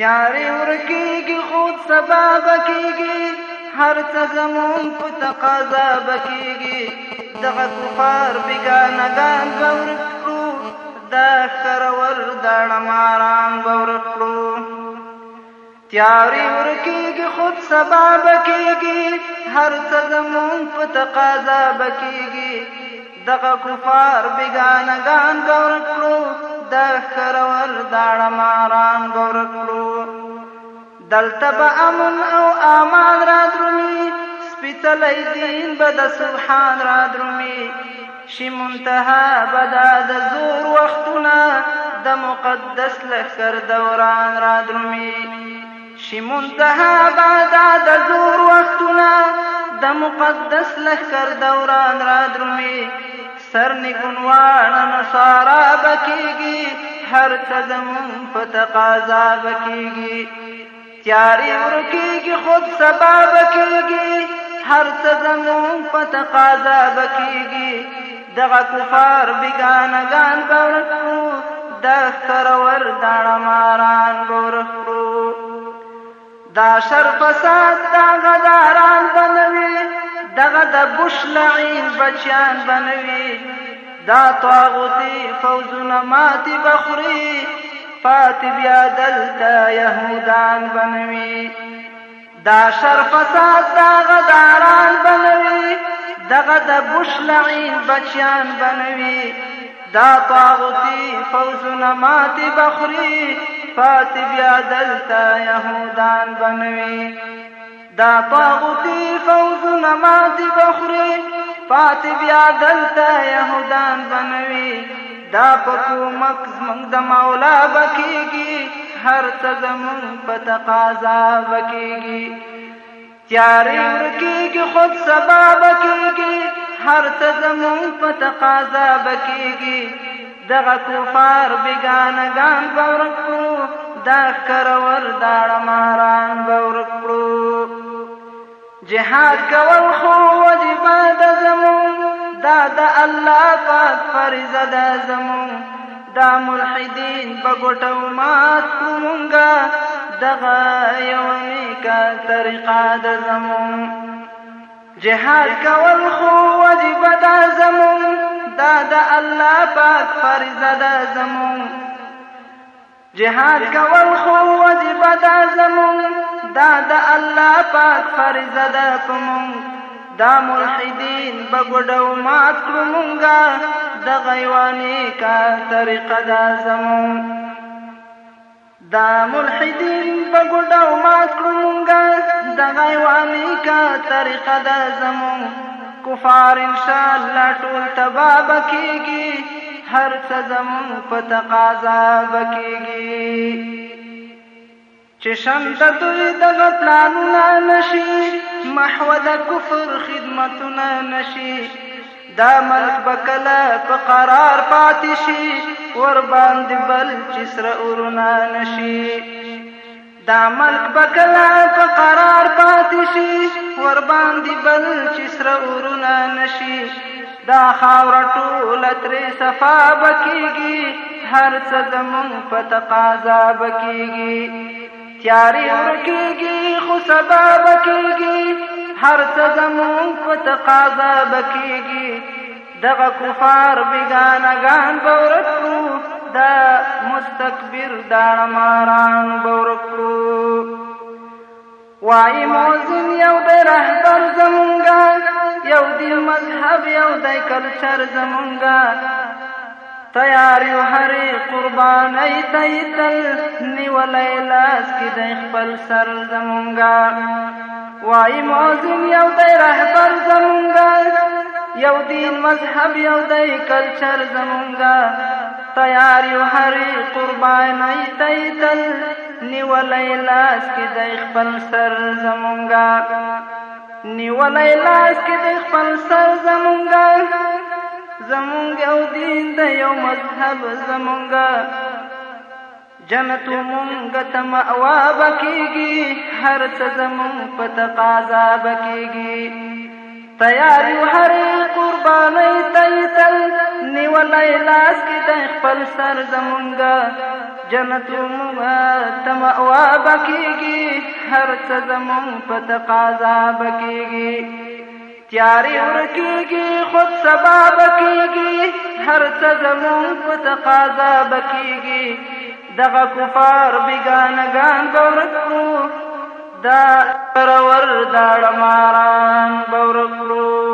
تیارې ورکیږي خو سبا بکیږي هر څه زمون په تقاضا بکیږي دغه کفار بیګانګان به ورک کړو دا ښکرور دا ړماران به ورک کړو تیارې ورکیږي خو سبا بکیږي هر څه زمون په تقاضا بکیږي دغه کفار بیګانګان به ورک کړو د خرور داړه ماران ګور کړو دلته به امن او امان را درومي سپیتلی دین به د سبحان را درومي شي منتها به دا د زور وختونه د مقدس لښکر دوران را درومي شي منتها به دا د زور وختونه د مقدس لښکر دوران را درومي سرنګونوان نصارا بکیږي هر قدمون په تقاضا بکیږي تیاری ورکیږي خود سبا بکیږي هر قدمون په تقاضا بکیږي دغه کفار بیگانگان بورکو دختر ور داړه ماران بورکو دا شر فساد دا غداران بنوي دغه د بوش لعین بچیان بنوي دا طاغوتی فوزونه ماتې بخوري پاتې بیا دلته یهودان بنوي دا شر فساد دا غداران بنوي دغه د بوش لعین بچیان بنوي دا طاغوتی فوزونه ماتې بخوري پاتې بیا دلته یهودان بنوي دا طاغوتی فوزونه ماتې بخوري پاتې بیا دلته یهودان بنوي دا په کومک زموږ د مولا به کېږي هر څه زموږ په تقاضا به کېږي تیارې ورکېږي خود سبا به کېږي هر څه زموږ په تقاضا به کېږي دغه کفار بېګانهګان به ورک کړو دا ښکرور داړه ماران به ورک کړو جهاد کول خو واجب ده زمون دا د الله پاک فرض ده زمون دا ملحدین په ګټو مات مونږه دغه یو نیکه طریقه ده زمون جهاد کول خو واجب ده زمون دا د الله پاک فرض ده زمون جهاد کول خو واجب ده زمون دا د الله پاک فرض ده په مونږ دا ملحدین بګډو مات کړو مونږه د غیوانی کا طریقه ده زمون دا ملحدین بګډو مات کړو مونږه د غیوانی کا طریقه ده زمون کفار ان شاء الله ټول تباب کیږي هر څه زمون په تقاضا بکیږي چې شند دوی دغه پلانونه نشي محو د کفر خدمتونه نشي دا ملک بکلا په قرار پاتې شي ور باندې بل چې سره ورونه نشي دا ملک بکلا په قرار پاتې شي ور باندې بل چې سره ورونه نشي دا خاور ټول ترې صفا بکیږي هر څه د مونږ په تقاضا بکیږي تیاری ورکیږي خو سبا بکیږي هر څه زموږ په تقاضا بکیږي دغه کفار بیگانګان به ورک کړو دا مستکبر داړه ماران به ورک کړو وایي موزن یو دی رهبر زمونږه یو دی مذهب یو دی کلچر زمونږه تیار یو هرې قربانۍ تی تل نیولی لاس کې دی خپل سر زمونږه وایي مؤذن یو دی رهبر زمونږه یو دین مذهب یو دی کلچر زمونږه تیار یو هرې قربانۍ تی تل نیولی لاس کې دی خپل سر زمونږه نیولی لاس کې دی خپل سر زمونږه زمونږ او دین د یو مذهب زمونږ جنت مونږ ته مأوا بکیږي هر څه زمونږ په تقاضا بکیږي تیار یو هر قربانۍ تیتل نیولای لاس کې د خپل سر زمونږ جنت مونږ ته مأوا بکیږي هر څه زمونږ په تقاضا بکیږي تیارې ورکیږي خود سبا بکیږي هر څه زموږ په تقاضا بکیږي دغه کفار بیگانګان به ورک کړو دا پرور دا ډماران به ورک کړو